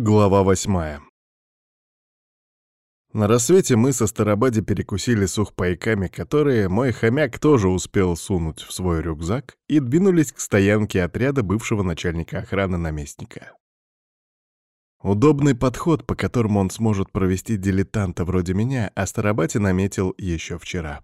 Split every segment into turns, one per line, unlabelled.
Глава восьмая. На рассвете мы со Старобади перекусили сухпайками, которые мой хомяк тоже успел сунуть в свой рюкзак, и двинулись к стоянке отряда бывшего начальника охраны наместника. Удобный подход, по которому он сможет провести дилетанта вроде меня, а наметил еще вчера.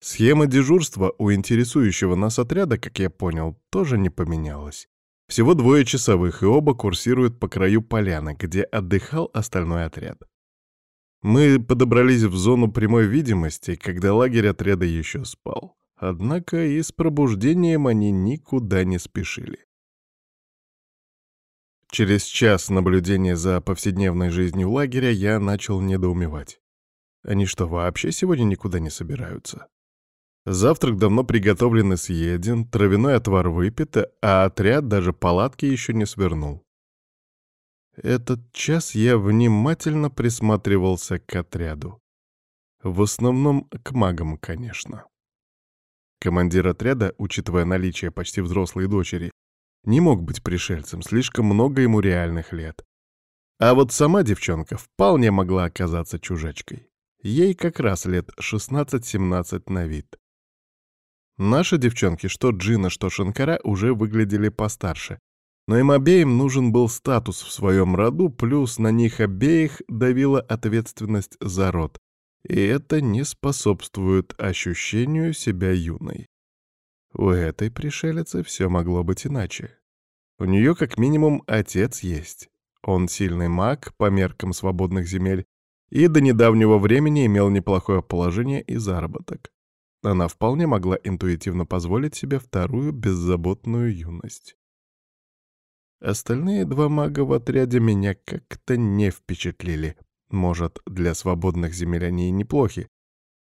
Схема дежурства у интересующего нас отряда, как я понял, тоже не поменялась. Всего двое часовых, и оба курсируют по краю поляны, где отдыхал остальной отряд. Мы подобрались в зону прямой видимости, когда лагерь отряда еще спал. Однако и с пробуждением они никуда не спешили. Через час наблюдения за повседневной жизнью лагеря я начал недоумевать. Они что, вообще сегодня никуда не собираются? Завтрак давно приготовлен и съеден, травяной отвар выпит, а отряд даже палатки еще не свернул. Этот час я внимательно присматривался к отряду. В основном к магам, конечно. Командир отряда, учитывая наличие почти взрослой дочери, не мог быть пришельцем, слишком много ему реальных лет. А вот сама девчонка вполне могла оказаться чужачкой. Ей как раз лет 16-17 на вид. Наши девчонки, что Джина, что Шанкара, уже выглядели постарше. Но им обеим нужен был статус в своем роду, плюс на них обеих давила ответственность за род. И это не способствует ощущению себя юной. У этой пришелицы все могло быть иначе. У нее как минимум отец есть. Он сильный маг по меркам свободных земель и до недавнего времени имел неплохое положение и заработок. Она вполне могла интуитивно позволить себе вторую беззаботную юность. Остальные два мага в отряде меня как-то не впечатлили. Может, для свободных земель они и неплохи,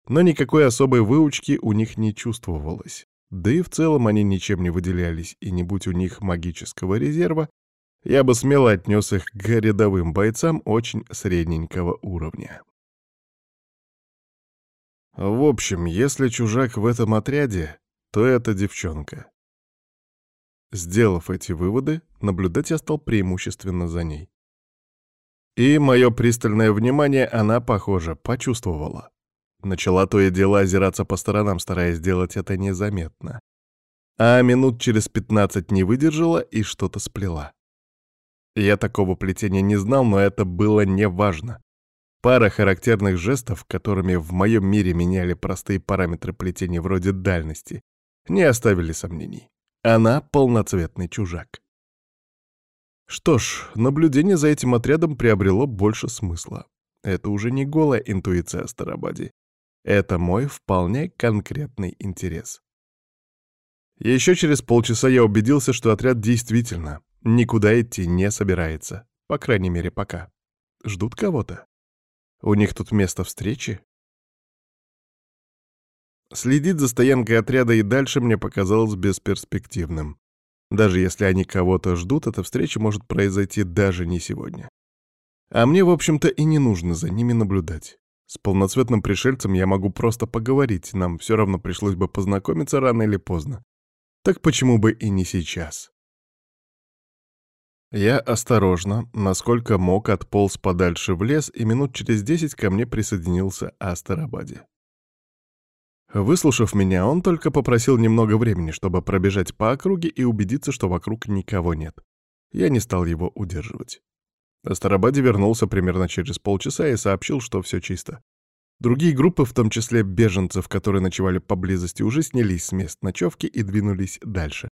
но никакой особой выучки у них не чувствовалось. Да и в целом они ничем не выделялись, и не будь у них магического резерва, я бы смело отнес их к рядовым бойцам очень средненького уровня. В общем, если чужак в этом отряде, то это девчонка. Сделав эти выводы, наблюдать я стал преимущественно за ней. И мое пристальное внимание она, похоже, почувствовала. Начала то и дело озираться по сторонам, стараясь сделать это незаметно. А минут через пятнадцать не выдержала и что-то сплела. Я такого плетения не знал, но это было неважно. Пара характерных жестов, которыми в моем мире меняли простые параметры плетения вроде дальности, не оставили сомнений. Она полноцветный чужак. Что ж, наблюдение за этим отрядом приобрело больше смысла. Это уже не голая интуиция Старобади. Это мой вполне конкретный интерес. Еще через полчаса я убедился, что отряд действительно никуда идти не собирается. По крайней мере, пока. Ждут кого-то. У них тут место встречи? Следить за стоянкой отряда и дальше мне показалось бесперспективным. Даже если они кого-то ждут, эта встреча может произойти даже не сегодня. А мне, в общем-то, и не нужно за ними наблюдать. С полноцветным пришельцем я могу просто поговорить, нам все равно пришлось бы познакомиться рано или поздно. Так почему бы и не сейчас? Я осторожно, насколько мог, отполз подальше в лес, и минут через десять ко мне присоединился Астарабаде. Выслушав меня, он только попросил немного времени, чтобы пробежать по округе и убедиться, что вокруг никого нет. Я не стал его удерживать. Астарабаде вернулся примерно через полчаса и сообщил, что все чисто. Другие группы, в том числе беженцев, которые ночевали поблизости, уже снялись с мест ночевки и двинулись дальше.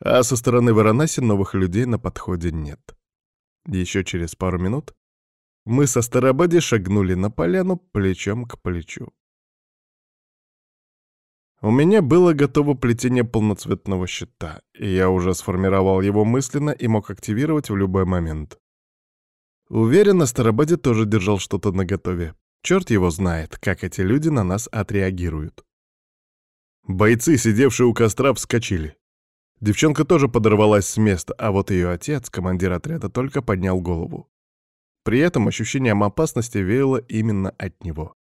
А со стороны Варанаси новых людей на подходе нет. Еще через пару минут мы со Старобади шагнули на поляну плечом к плечу. У меня было готово плетение полноцветного щита, и я уже сформировал его мысленно и мог активировать в любой момент. Уверен, Старобади тоже держал что-то наготове. Черт его знает, как эти люди на нас отреагируют. Бойцы, сидевшие у костра, вскочили. Девчонка тоже подорвалась с места, а вот ее отец, командир отряда, только поднял голову. При этом ощущением опасности веяло именно от него.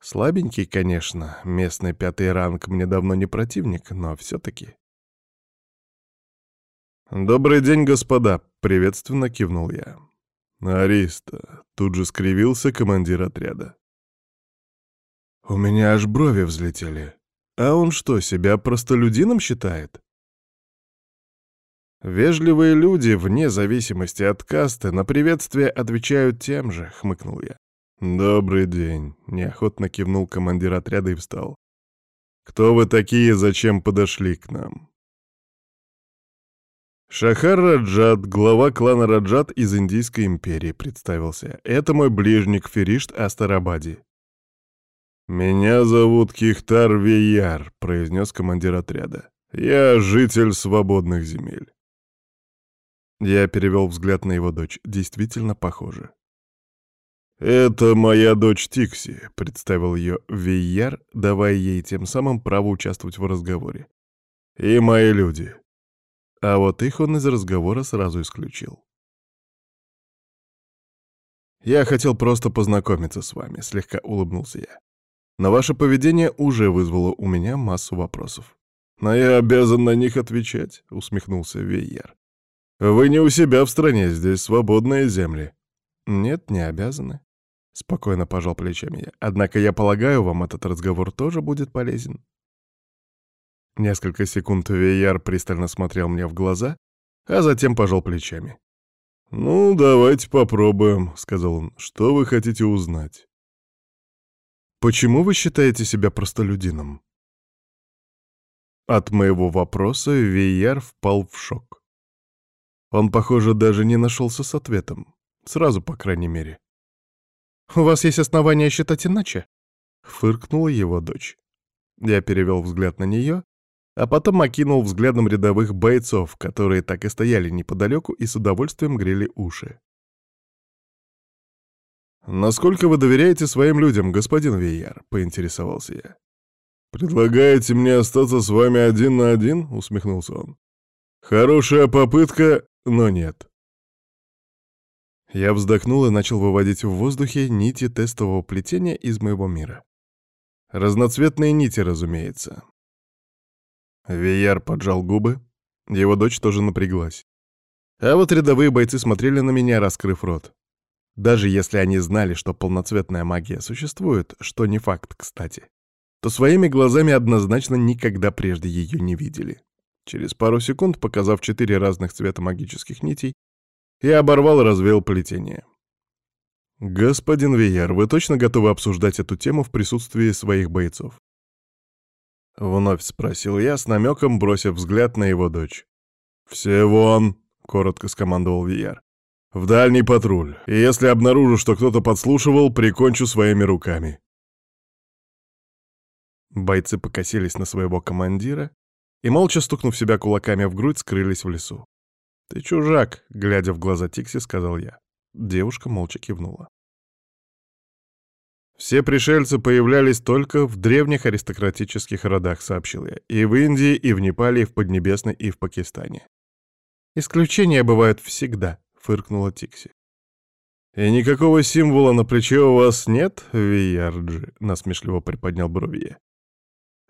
Слабенький, конечно, местный пятый ранг мне давно не противник, но все-таки. «Добрый день, господа!» — приветственно кивнул я. «Ариста!» — тут же скривился командир отряда. У меня аж брови взлетели. А он что, себя простолюдином считает? Вежливые люди, вне зависимости от касты, на приветствие отвечают тем же, хмыкнул я. «Добрый день», — неохотно кивнул командир отряда и встал. «Кто вы такие, зачем подошли к нам?» «Шахар Раджат, глава клана Раджат из Индийской империи», — представился. «Это мой ближник Феришт Астарабади». «Меня зовут Кихтар Вияр», — произнес командир отряда. «Я житель свободных земель». Я перевел взгляд на его дочь. Действительно похоже. «Это моя дочь Тикси», — представил ее Вияр, давая ей тем самым право участвовать в разговоре. «И мои люди». А вот их он из разговора сразу исключил. «Я хотел просто познакомиться с вами», — слегка улыбнулся я. Но ваше поведение уже вызвало у меня массу вопросов. «Но я обязан на них отвечать», — усмехнулся Вейер. «Вы не у себя в стране, здесь свободные земли». «Нет, не обязаны», — спокойно пожал плечами я. «Однако я полагаю, вам этот разговор тоже будет полезен». Несколько секунд Вейяр пристально смотрел мне в глаза, а затем пожал плечами. «Ну, давайте попробуем», — сказал он. «Что вы хотите узнать?» Почему вы считаете себя простолюдином? От моего вопроса Вияр впал в шок. Он, похоже, даже не нашелся с ответом. Сразу, по крайней мере. «У вас есть основания считать иначе?» — фыркнула его дочь. Я перевел взгляд на нее, а потом окинул взглядом рядовых бойцов, которые так и стояли неподалеку и с удовольствием грели уши. «Насколько вы доверяете своим людям, господин Вейяр?» — поинтересовался я. «Предлагаете мне остаться с вами один на один?» — усмехнулся он. «Хорошая попытка, но нет». Я вздохнул и начал выводить в воздухе нити тестового плетения из моего мира. Разноцветные нити, разумеется. Вияр поджал губы, его дочь тоже напряглась. А вот рядовые бойцы смотрели на меня, раскрыв рот. Даже если они знали, что полноцветная магия существует, что не факт, кстати, то своими глазами однозначно никогда прежде ее не видели. Через пару секунд, показав четыре разных цвета магических нитей, я оборвал и развеял плетение. «Господин Вияр, вы точно готовы обсуждать эту тему в присутствии своих бойцов?» Вновь спросил я, с намеком бросив взгляд на его дочь. «Все вон!» — коротко скомандовал Вияр. В дальний патруль. И если обнаружу, что кто-то подслушивал, прикончу своими руками. Бойцы покосились на своего командира и, молча стукнув себя кулаками в грудь, скрылись в лесу. «Ты чужак», — глядя в глаза Тикси, сказал я. Девушка молча кивнула. «Все пришельцы появлялись только в древних аристократических родах», — сообщил я. «И в Индии, и в Непале, и в Поднебесной, и в Пакистане. Исключения бывают всегда», — фыркнула Тикси. «И никакого символа на плече у вас нет, Виярджи?» — насмешливо приподнял брови.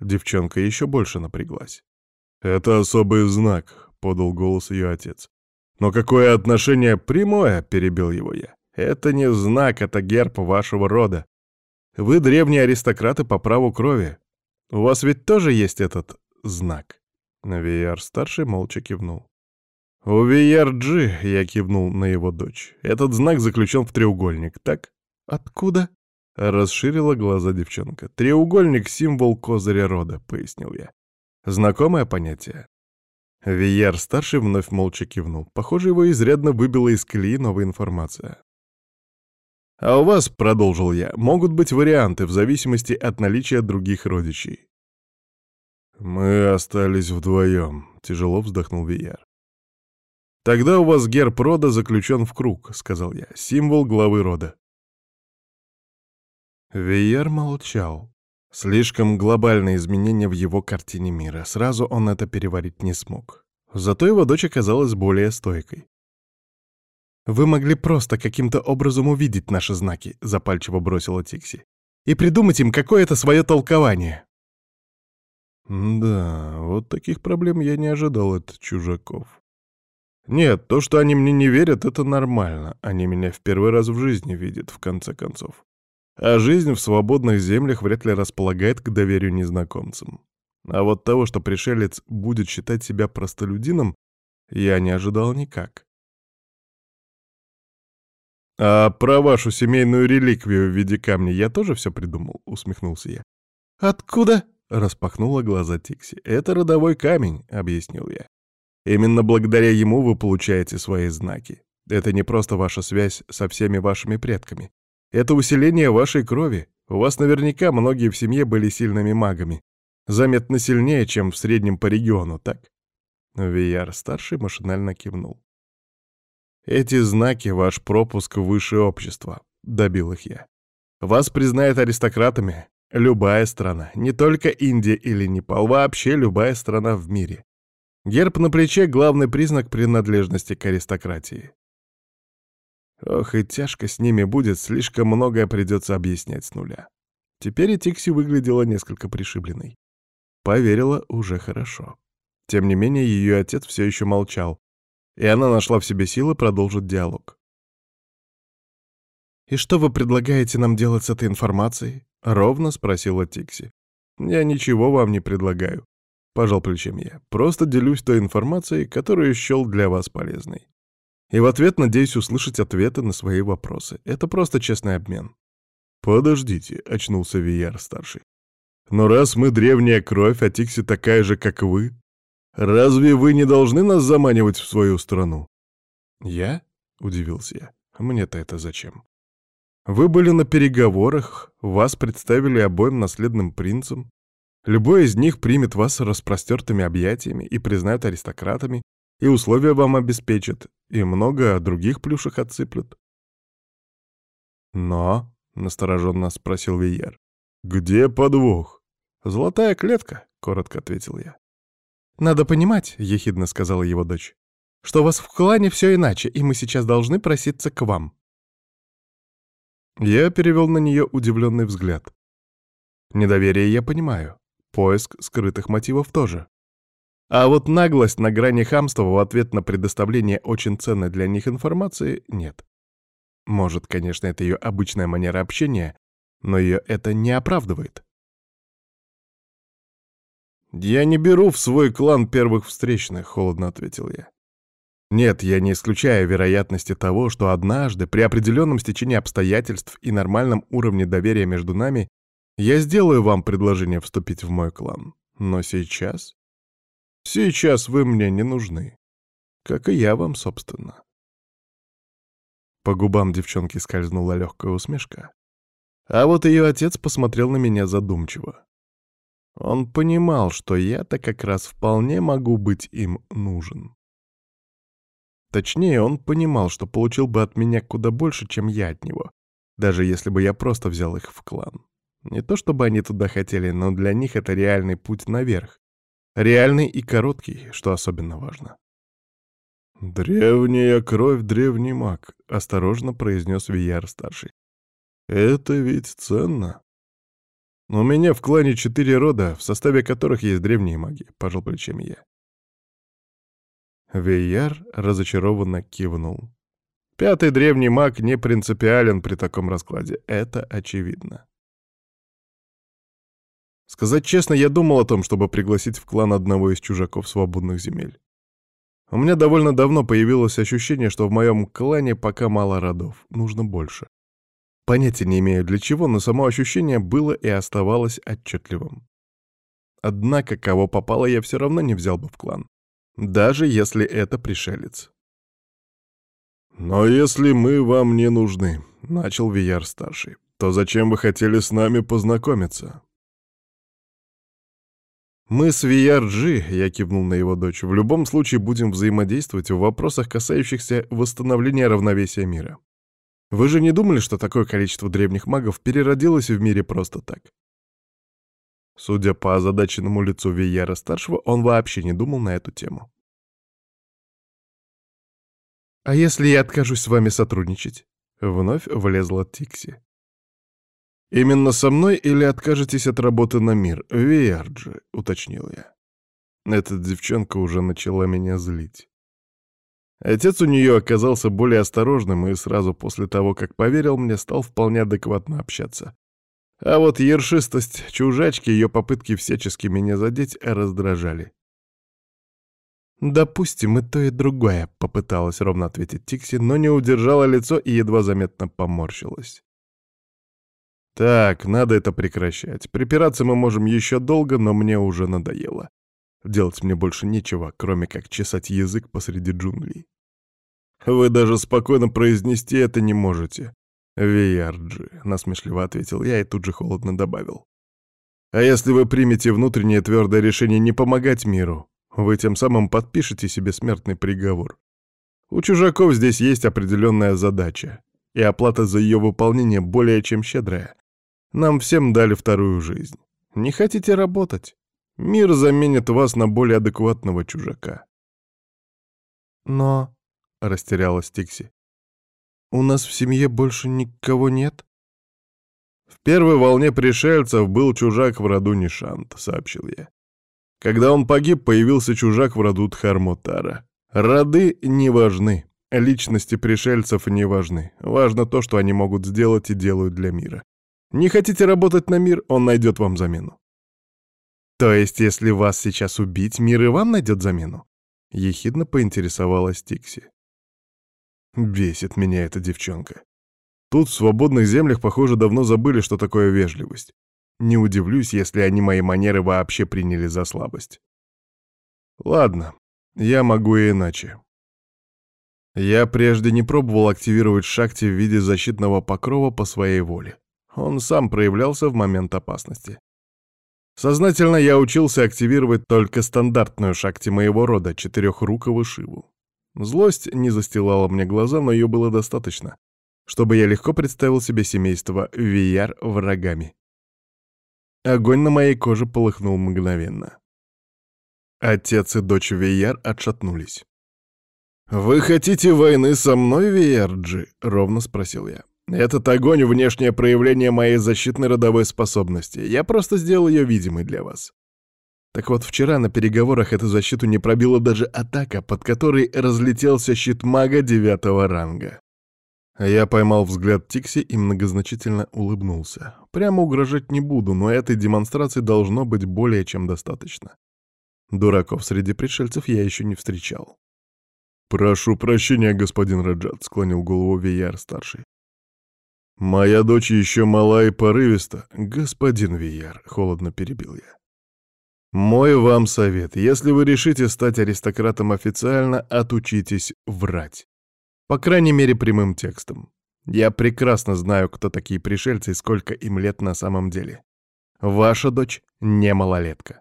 Девчонка еще больше напряглась. «Это особый знак», — подал голос ее отец. «Но какое отношение прямое?» — перебил его я. «Это не знак, это герб вашего рода. Вы древние аристократы по праву крови. У вас ведь тоже есть этот знак?» Вияр-старший молча кивнул. «У Виярджи», — я кивнул на его дочь, — «этот знак заключен в треугольник, так?» «Откуда?» — расширила глаза девчонка. «Треугольник — символ козыря рода», — пояснил я. «Знакомое понятие?» Вияр-старший вновь молча кивнул. Похоже, его изрядно выбила из колеи новая информация. «А у вас, — продолжил я, — могут быть варианты в зависимости от наличия других родичей». «Мы остались вдвоем», — тяжело вздохнул Вияр. «Тогда у вас герб рода заключен в круг», — сказал я, — «символ главы рода». Вияр молчал. Слишком глобальные изменения в его картине мира. Сразу он это переварить не смог. Зато его дочь оказалась более стойкой. «Вы могли просто каким-то образом увидеть наши знаки», — запальчиво бросила Тикси, «и придумать им какое-то свое толкование». «Да, вот таких проблем я не ожидал от чужаков». Нет, то, что они мне не верят, это нормально. Они меня в первый раз в жизни видят, в конце концов. А жизнь в свободных землях вряд ли располагает к доверию незнакомцам. А вот того, что пришелец будет считать себя простолюдином, я не ожидал никак. «А про вашу семейную реликвию в виде камня я тоже все придумал?» — усмехнулся я. «Откуда?» — распахнула глаза Тикси. «Это родовой камень», — объяснил я. «Именно благодаря ему вы получаете свои знаки. Это не просто ваша связь со всеми вашими предками. Это усиление вашей крови. У вас наверняка многие в семье были сильными магами. Заметно сильнее, чем в среднем по региону, так?» Вияр-старший машинально кивнул. «Эти знаки — ваш пропуск в высшее общество», — добил их я. «Вас признает аристократами любая страна, не только Индия или Непал, вообще любая страна в мире. Герб на плече — главный признак принадлежности к аристократии. Ох, и тяжко с ними будет, слишком многое придется объяснять с нуля. Теперь и Тикси выглядела несколько пришибленной. Поверила уже хорошо. Тем не менее, ее отец все еще молчал, и она нашла в себе силы продолжить диалог. «И что вы предлагаете нам делать с этой информацией?» — ровно спросила Тикси. «Я ничего вам не предлагаю», — пожал плечами я. «Просто делюсь той информацией, которую счел для вас полезной. И в ответ надеюсь услышать ответы на свои вопросы. Это просто честный обмен». «Подождите», — очнулся Вияр-старший. «Но раз мы древняя кровь, а Тикси такая же, как вы, Разве вы не должны нас заманивать в свою страну? Я? Удивился я. Мне-то это зачем? Вы были на переговорах, вас представили обоим наследным принцем. Любой из них примет вас распростертыми объятиями и признает аристократами, и условия вам обеспечат, и много других плюшек отсыплют. Но, — настороженно спросил Вияр, — где подвох? Золотая клетка, — коротко ответил я. «Надо понимать», — ехидно сказала его дочь, «что у вас в клане все иначе, и мы сейчас должны проситься к вам». Я перевел на нее удивленный взгляд. Недоверие я понимаю, поиск скрытых мотивов тоже. А вот наглость на грани хамства в ответ на предоставление очень ценной для них информации нет. Может, конечно, это ее обычная манера общения, но ее это не оправдывает. «Я не беру в свой клан первых встречных», — холодно ответил я. «Нет, я не исключаю вероятности того, что однажды, при определенном стечении обстоятельств и нормальном уровне доверия между нами, я сделаю вам предложение вступить в мой клан. Но сейчас? Сейчас вы мне не нужны. Как и я вам, собственно». По губам девчонки скользнула легкая усмешка. А вот ее отец посмотрел на меня задумчиво. Он понимал, что я-то как раз вполне могу быть им нужен. Точнее, он понимал, что получил бы от меня куда больше, чем я от него, даже если бы я просто взял их в клан. Не то чтобы они туда хотели, но для них это реальный путь наверх. Реальный и короткий, что особенно важно. «Древняя кровь, древний маг», — осторожно произнес Вияр-старший. «Это ведь ценно». «У меня в клане четыре рода, в составе которых есть древние маги», — пожал плечами я. Вейяр разочарованно кивнул. Пятый древний маг не принципиален при таком раскладе, это очевидно. Сказать честно, я думал о том, чтобы пригласить в клан одного из чужаков свободных земель. У меня довольно давно появилось ощущение, что в моем клане пока мало родов, нужно больше. Понятия не имею для чего, но само ощущение было и оставалось отчетливым. Однако, кого попало, я все равно не взял бы в клан. Даже если это пришелец. «Но если мы вам не нужны», — начал Вияр-старший, «то зачем вы хотели с нами познакомиться?» «Мы с Вияр-Джи», — я кивнул на его дочь, «в любом случае будем взаимодействовать в вопросах, касающихся восстановления равновесия мира. Вы же не думали, что такое количество древних магов переродилось в мире просто так? Судя по озадаченному лицу Вияра-старшего, он вообще не думал на эту тему. «А если я откажусь с вами сотрудничать?» Вновь влезла Тикси. «Именно со мной или откажетесь от работы на мир, Виарджи?» — уточнил я. Эта девчонка уже начала меня злить. Отец у нее оказался более осторожным и сразу после того, как поверил мне, стал вполне адекватно общаться. А вот ершистость чужачки, ее попытки всячески меня задеть, раздражали. «Допустим, и то, и другое», — попыталась ровно ответить Тикси, но не удержала лицо и едва заметно поморщилась. «Так, надо это прекращать. Припираться мы можем еще долго, но мне уже надоело. Делать мне больше нечего, кроме как чесать язык посреди джунглей. Вы даже спокойно произнести это не можете. Виарджи, насмешливо ответил я и тут же холодно добавил. А если вы примете внутреннее твердое решение не помогать миру, вы тем самым подпишете себе смертный приговор. У чужаков здесь есть определенная задача, и оплата за ее выполнение более чем щедрая. Нам всем дали вторую жизнь. Не хотите работать? Мир заменит вас на более адекватного чужака. Но, — растерялась Тикси, — у нас в семье больше никого нет? В первой волне пришельцев был чужак в роду Нишант, — сообщил я. Когда он погиб, появился чужак в роду Дхармотара. Роды не важны, личности пришельцев не важны. Важно то, что они могут сделать и делают для мира. Не хотите работать на мир, он найдет вам замену. То есть, если вас сейчас убить, мир и вам найдет замену? Ехидно поинтересовалась Тикси. Бесит меня эта девчонка. Тут в свободных землях, похоже, давно забыли, что такое вежливость. Не удивлюсь, если они мои манеры вообще приняли за слабость. Ладно, я могу и иначе. Я прежде не пробовал активировать шахти в виде защитного покрова по своей воле. Он сам проявлялся в момент опасности. Сознательно я учился активировать только стандартную шахти моего рода, четырехрукого Шиву. Злость не застилала мне глаза, но ее было достаточно, чтобы я легко представил себе семейство Вияр врагами. Огонь на моей коже полыхнул мгновенно. Отец и дочь Вияр отшатнулись. «Вы хотите войны со мной, Виярджи?» — ровно спросил я. «Этот огонь — внешнее проявление моей защитной родовой способности. Я просто сделал ее видимой для вас». Так вот, вчера на переговорах эту защиту не пробила даже атака, под которой разлетелся щит мага девятого ранга. Я поймал взгляд Тикси и многозначительно улыбнулся. Прямо угрожать не буду, но этой демонстрации должно быть более чем достаточно. Дураков среди пришельцев я еще не встречал. «Прошу прощения, господин Раджат», — склонил голову Вияр-старший. «Моя дочь еще мала и порывиста. Господин Вияр», — холодно перебил я. «Мой вам совет. Если вы решите стать аристократом официально, отучитесь врать. По крайней мере, прямым текстом. Я прекрасно знаю, кто такие пришельцы и сколько им лет на самом деле. Ваша дочь не малолетка.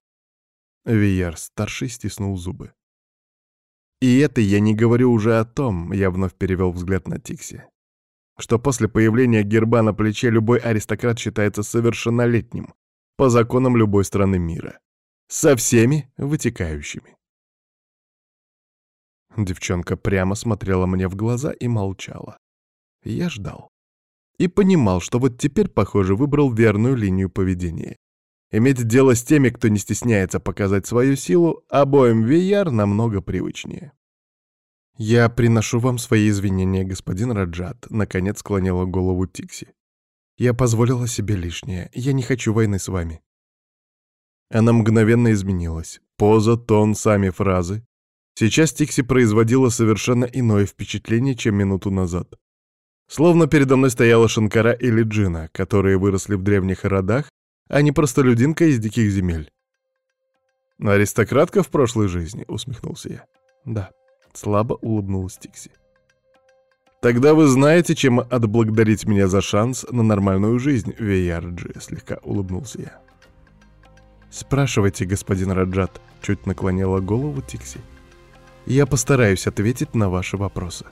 Вияр старший стиснул зубы. И это я не говорю уже о том, я вновь перевел взгляд на Тикси, что после появления герба на плече любой аристократ считается совершеннолетним по законам любой страны мира, со всеми вытекающими. Девчонка прямо смотрела мне в глаза и молчала. Я ждал. И понимал, что вот теперь, похоже, выбрал верную линию поведения. Иметь дело с теми, кто не стесняется показать свою силу, обоим VR намного привычнее. «Я приношу вам свои извинения, господин Раджат», — наконец склонила голову Тикси. «Я позволила себе лишнее. Я не хочу войны с вами». Она мгновенно изменилась. Поза, тон, сами фразы. Сейчас Тикси производила совершенно иное впечатление, чем минуту назад. Словно передо мной стояла Шанкара или Джина, которые выросли в древних родах, а не простолюдинка из диких земель. «Аристократка в прошлой жизни», — усмехнулся я. «Да», — слабо улыбнулась Тикси. «Тогда вы знаете, чем отблагодарить меня за шанс на нормальную жизнь, Вейарджи», — слегка улыбнулся я. «Спрашивайте, господин Раджат», — чуть наклонила голову Тикси. Я постараюсь ответить на ваши вопросы.